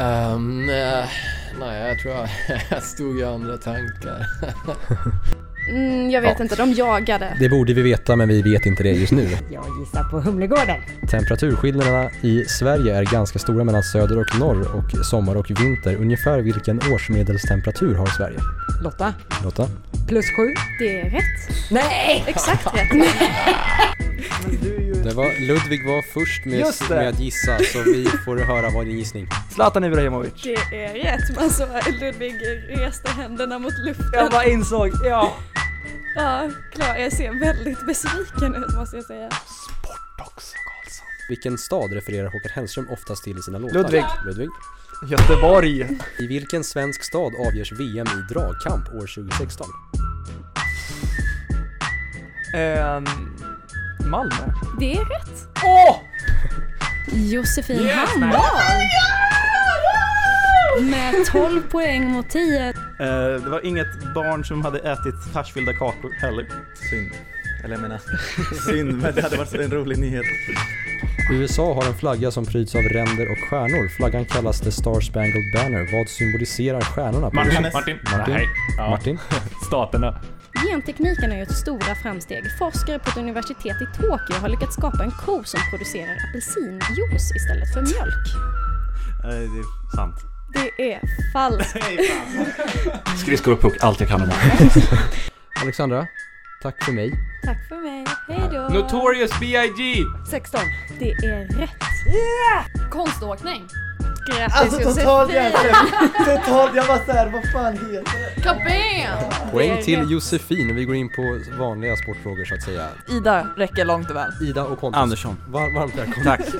Um, nej, jag tror jag, jag stod i andra tankar. Mm, jag vet Ja. inte, de jagade. Det borde vi veta men vi vet inte det just nu. Jag gissar på Humlegården. Temperaturskillnaderna i Sverige är ganska stora mellan söder och norr och sommar och vinter. Ungefär vilken årsmedelstemperatur har Sverige? Lotta. Lotta? Plus sju. Det är rätt. Nej! Exakt rätt. Det var, Ludvig var först med, Just det. med att gissa så vi får höra vad din gissning. Zlatan Ibrahimovic. Det är rätt. Man såg Ludvig reste händerna mot luften. Jag bara insåg, ja. Ja, klar. Jag ser väldigt besviken ut måste jag säga. Vilken stad refererar Håkan Hellström oftast till i sina låtar? Ludvig. Ludvig. Göteborg. I vilken svensk stad avgörs VM i dragkamp år 2016? Ehm, Malmö. Det är rätt. Åh! Josefin Yes, Hamdahl. Med 12 poäng mot 10. Eh, det var inget barn som hade ätit färsfyllda kakor heller. Synd. Eller jag menar, synd, men det hade varit en rolig nyhet. USA har en flagga som pryds av ränder och stjärnor. Flaggan kallas The Star Spangled Banner. Vad symboliserar stjärnorna? på Martin? Martin. Martin. Nej. Ja. Martin? Staterna. Gentekniken har gjort stora framsteg. Forskare på ett universitet i Tokyo har lyckats skapa en ko som producerar apelsinjuice istället för mjölk. Det är sant. Det är falskt. Skridskor och puck, allt jag kan om Alexandra, tack för mig. Tack för mig. Hej då. Notorious B.I.G. 16. Det är rätt. Konståkning. Grattis Alltså totalt hjärtat. Totalt, jag var såhär, vad fan heter det? Kabam! Poäng till. Josefin. Vi går in på vanliga sportfrågor så att säga. Ida räcker långt och väl. Ida och Pontus. Andersson. Var, varmt välkomna. Tack.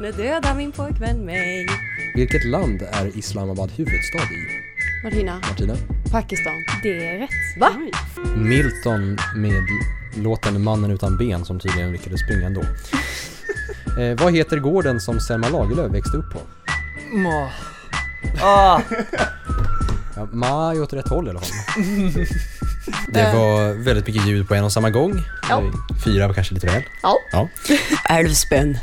Nu dödar min pojkvän mig. Vilket land är Islamabad huvudstad i? Martina. Martina? Pakistan. Det är rätt. Va? Milton med låten Mannen utan ben som tydligen lyckades springa ändå. Eh, vad heter gården som Selma Lagerlöf växte upp på? Åh. Ah, Ja, Ma är åt rätt håll i alla fall. Det var väldigt mycket ljud på en och samma gång. Ja. Fyra var kanske lite väl. Ja. ja. Älvsbyn.